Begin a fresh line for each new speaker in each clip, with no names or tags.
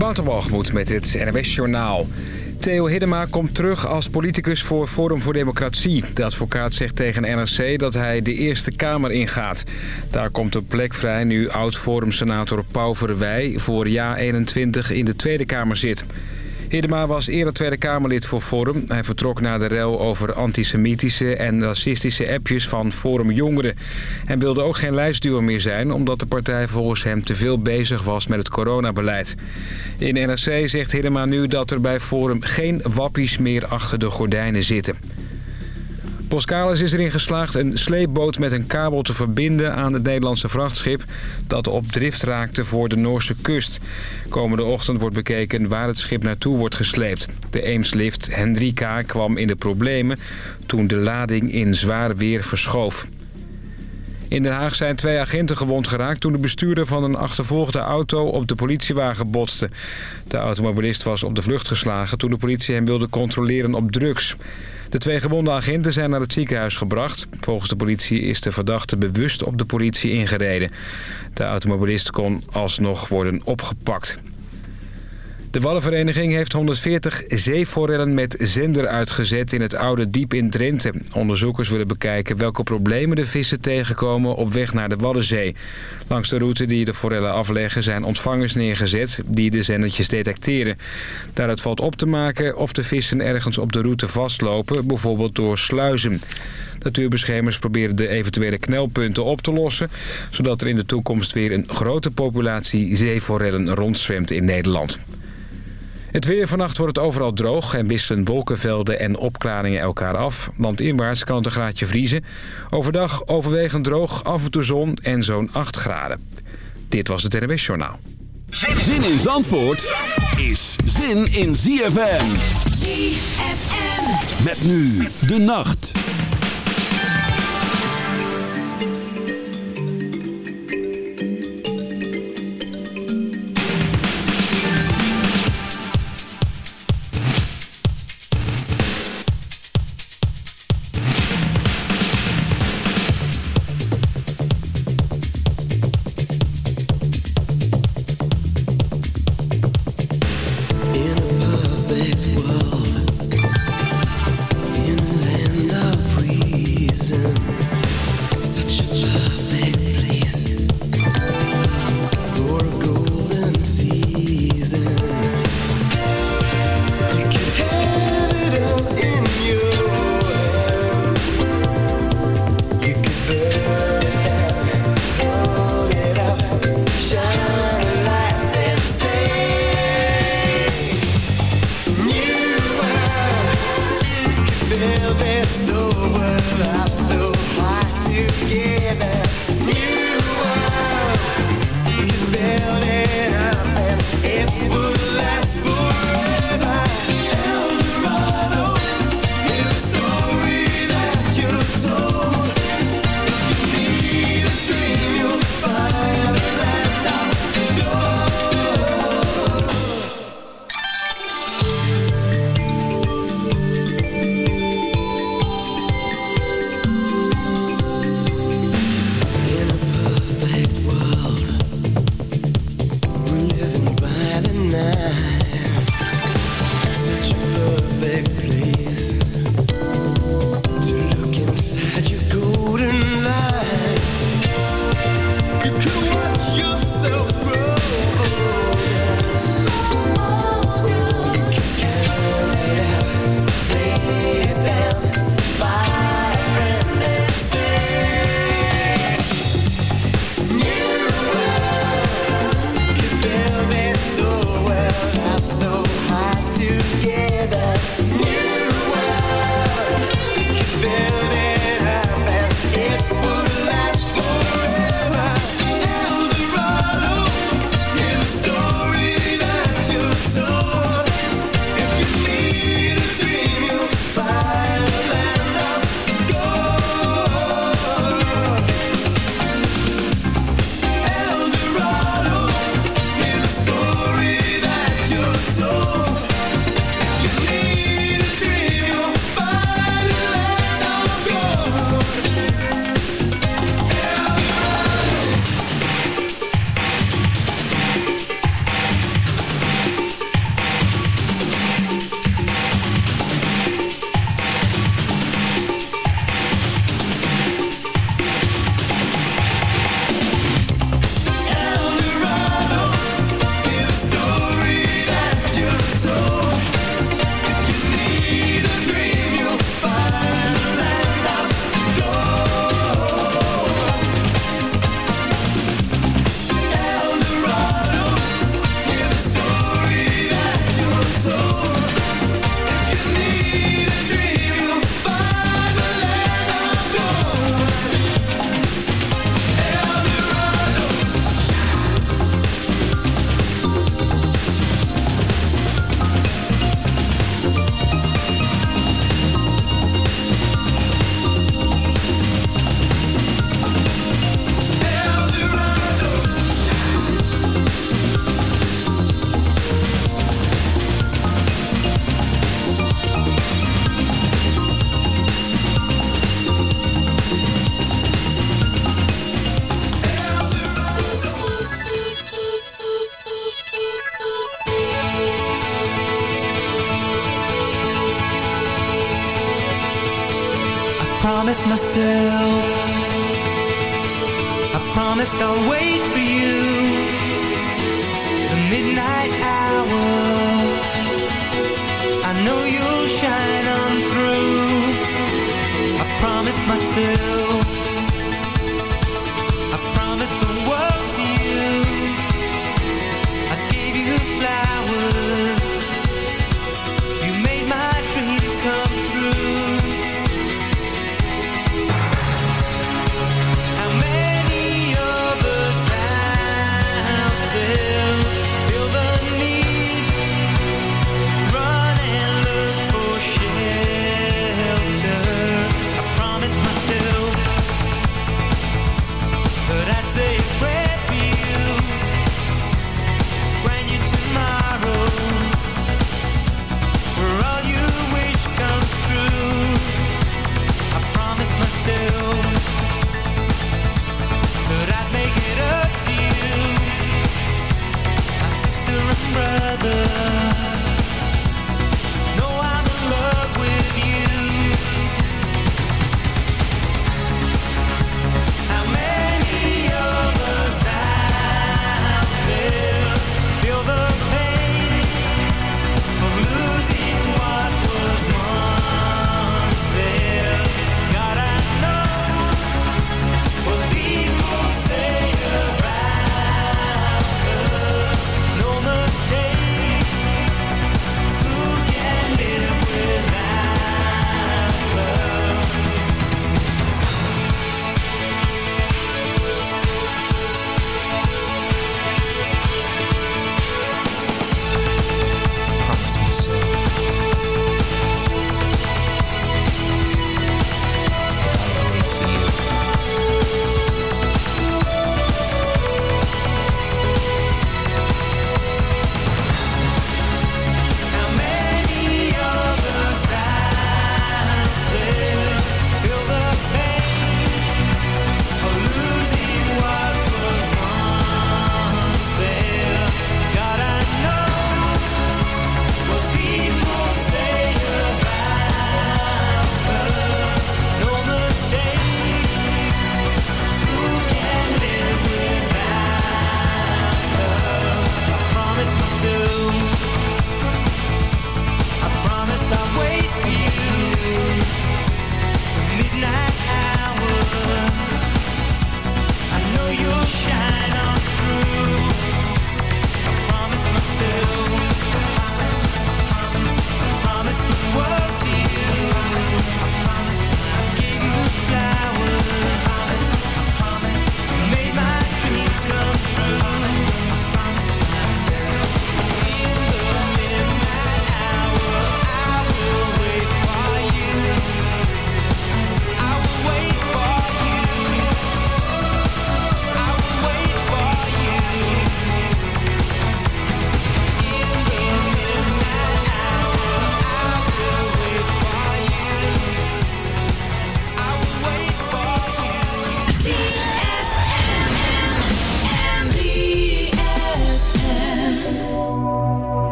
Waterwalgemoed met het NWS Journaal. Theo Hiddema komt terug als politicus voor Forum voor Democratie. De advocaat zegt tegen NRC dat hij de Eerste Kamer ingaat. Daar komt een plek vrij nu oud-Forum-senator Pauw Verwij... voor jaar 21 in de Tweede Kamer zit. Hiddema was eerder Tweede Kamerlid voor Forum. Hij vertrok na de rel over antisemitische en racistische appjes van Forum Jongeren. En wilde ook geen lijstduwer meer zijn... omdat de partij volgens hem te veel bezig was met het coronabeleid. In NRC zegt Hiddema nu dat er bij Forum geen wappies meer achter de gordijnen zitten. Boskalis is erin geslaagd een sleepboot met een kabel te verbinden aan het Nederlandse vrachtschip... dat op drift raakte voor de Noorse kust. Komende ochtend wordt bekeken waar het schip naartoe wordt gesleept. De Eemslift Hendrika kwam in de problemen toen de lading in zwaar weer verschoof. In Den Haag zijn twee agenten gewond geraakt toen de bestuurder van een achtervolgde auto op de politiewagen botste. De automobilist was op de vlucht geslagen toen de politie hem wilde controleren op drugs. De twee gewonde agenten zijn naar het ziekenhuis gebracht. Volgens de politie is de verdachte bewust op de politie ingereden. De automobilist kon alsnog worden opgepakt. De Wallenvereniging heeft 140 zeeforellen met zender uitgezet in het oude diep in Drenthe. Onderzoekers willen bekijken welke problemen de vissen tegenkomen op weg naar de Waddenzee. Langs de route die de forellen afleggen zijn ontvangers neergezet die de zendertjes detecteren. Daaruit valt op te maken of de vissen ergens op de route vastlopen, bijvoorbeeld door sluizen. Natuurbeschermers proberen de eventuele knelpunten op te lossen... zodat er in de toekomst weer een grote populatie zeeforellen rondzwemt in Nederland. Het weer vannacht wordt het overal droog en wisselen wolkenvelden en opklaringen elkaar af. Landinwaarts kan het een graadje vriezen. Overdag overwegend droog, af en toe zon en zo'n 8 graden. Dit was het NWS Journaal.
Zin in Zandvoort is zin in ZFM. ZFM. Met nu de nacht.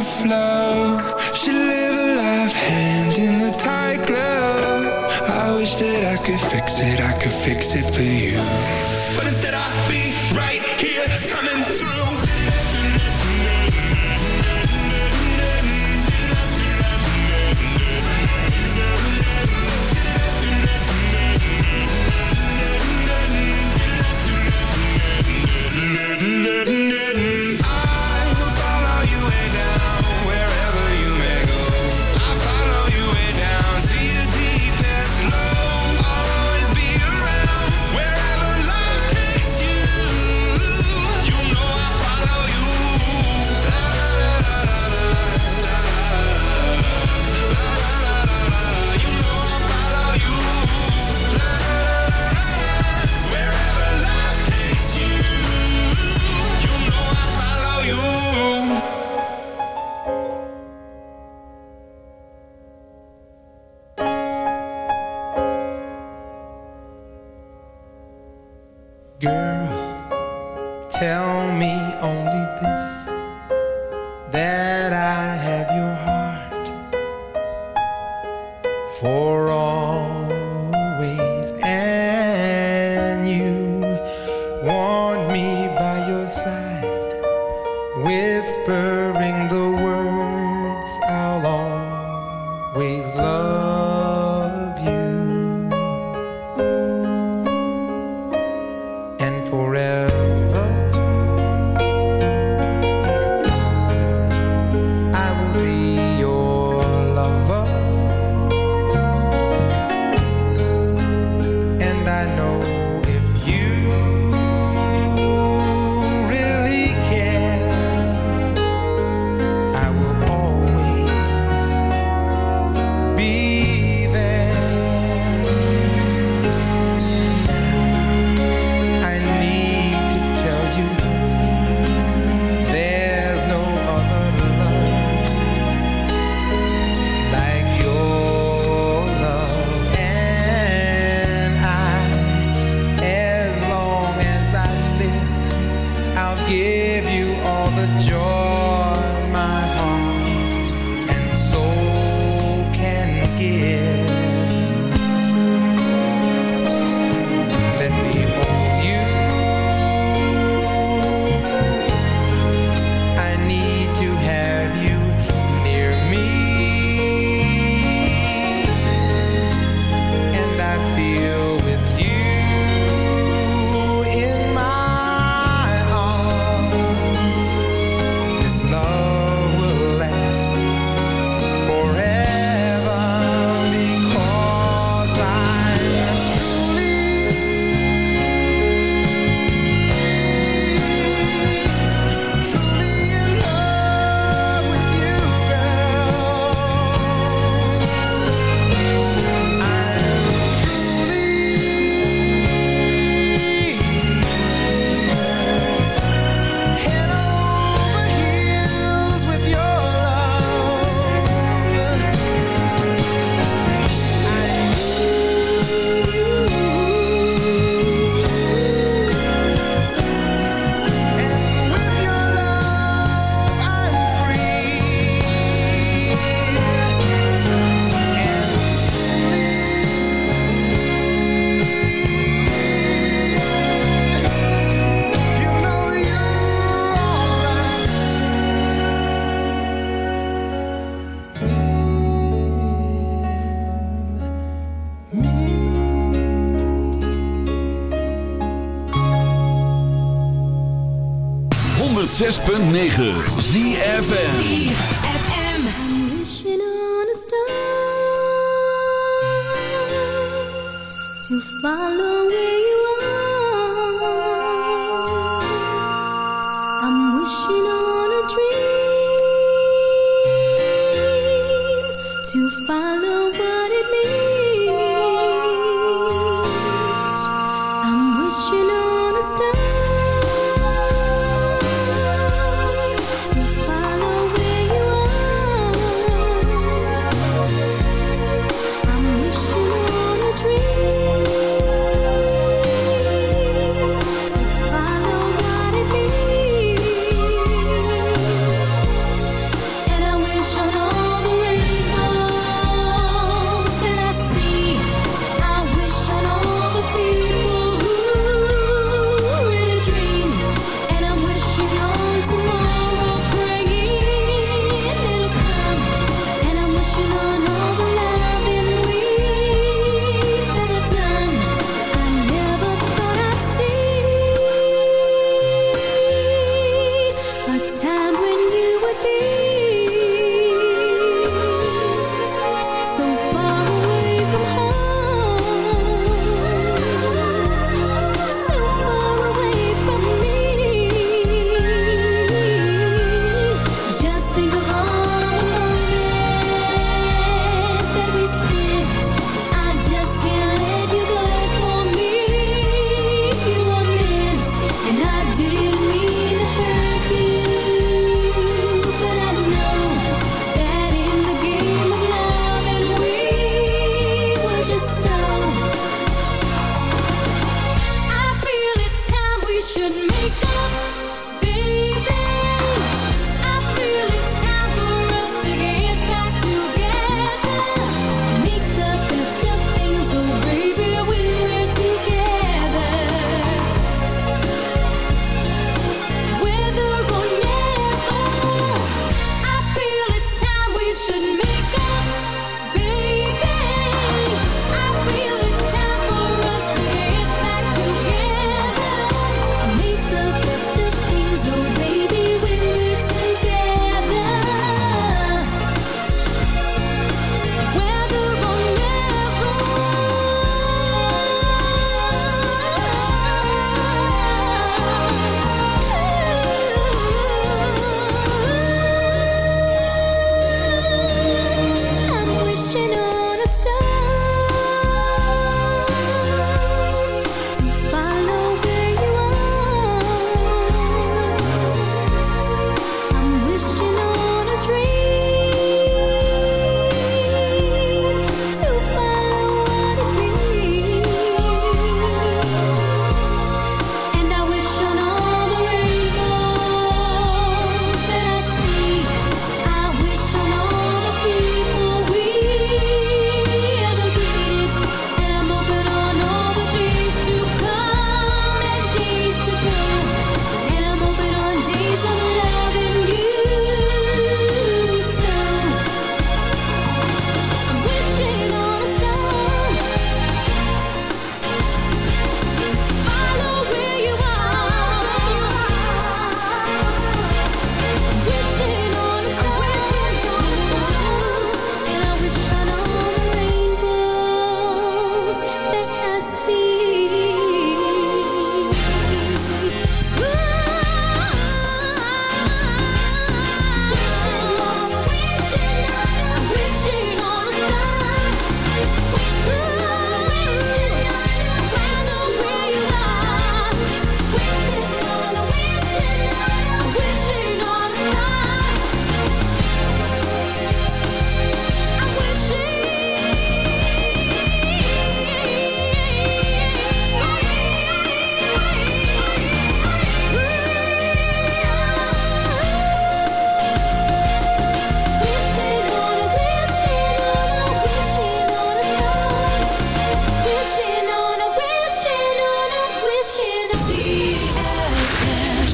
fleur. Your
side, whispering the words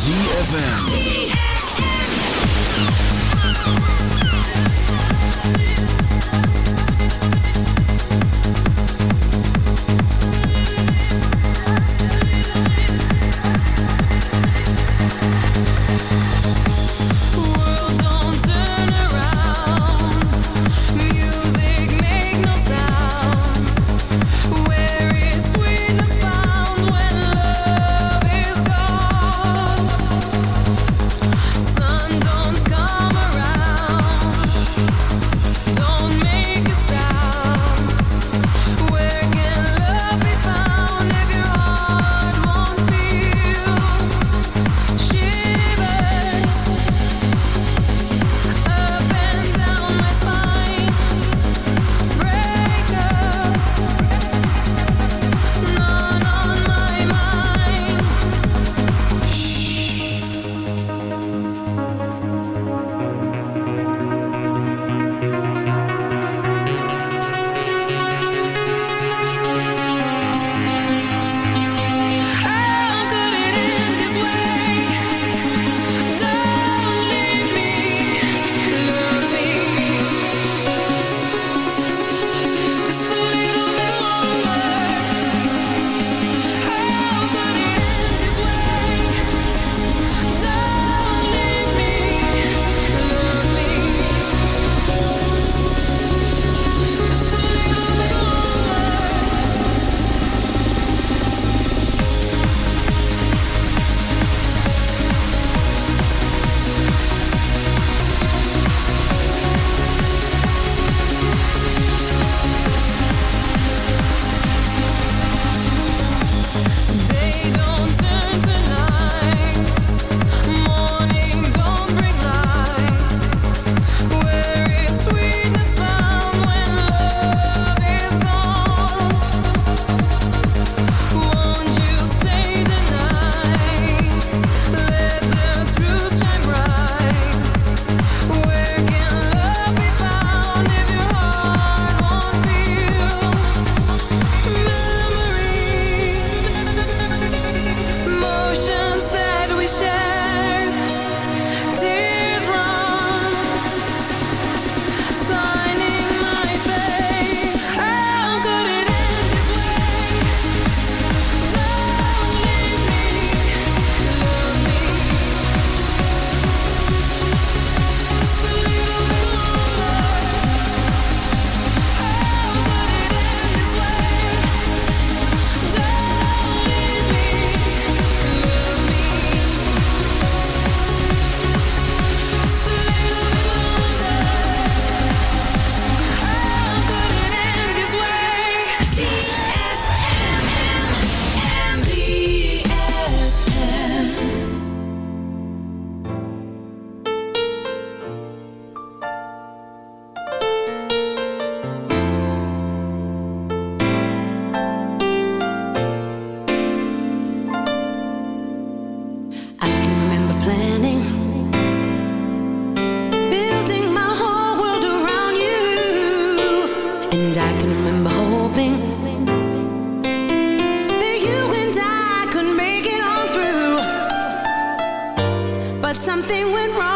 ZFM.
But something went wrong.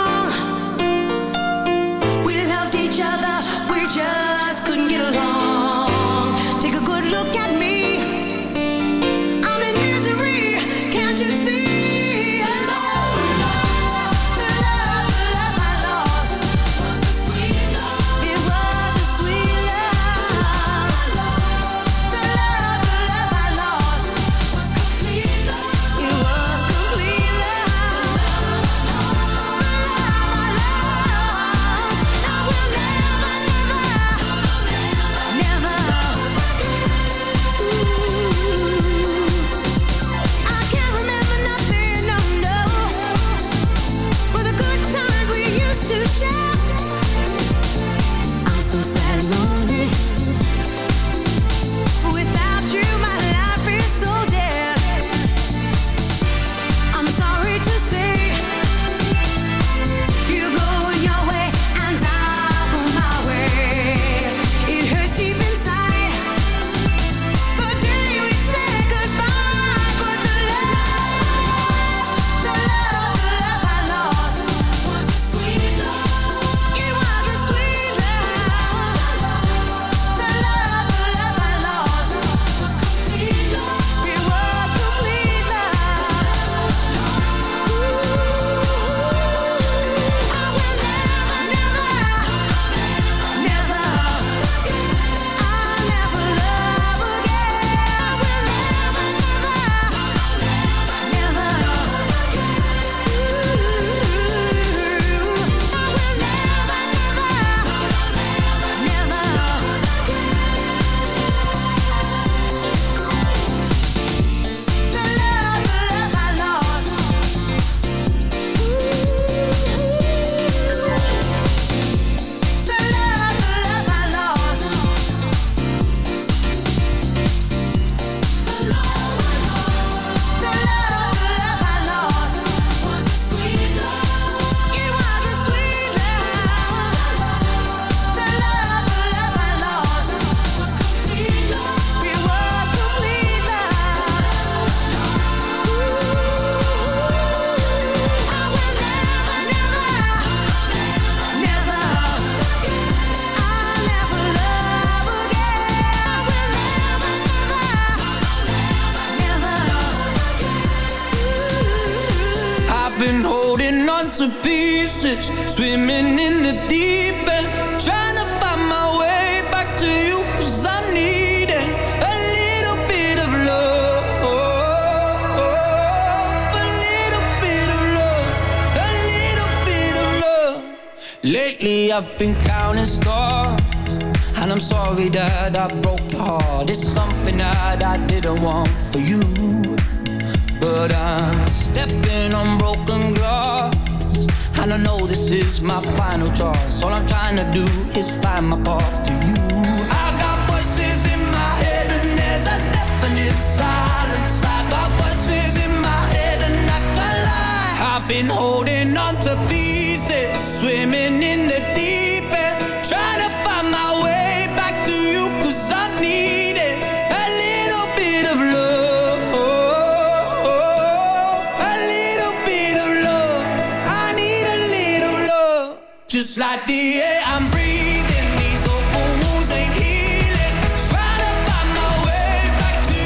Just
like the air I'm breathing, these open wounds ain't healing. Try to find my way back to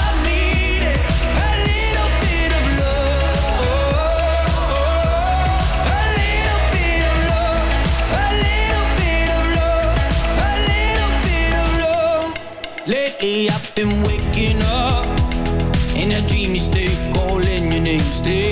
I need it. A little bit of love, a little bit of love, a little bit of love, a little bit of love. Lately I've been waking up in a dreamy state, calling your name,
stay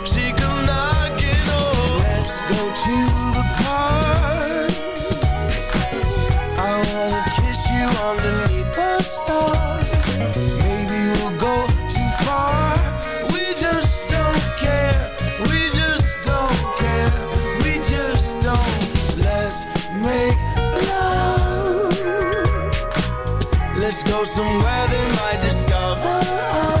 Let's go somewhere they might discover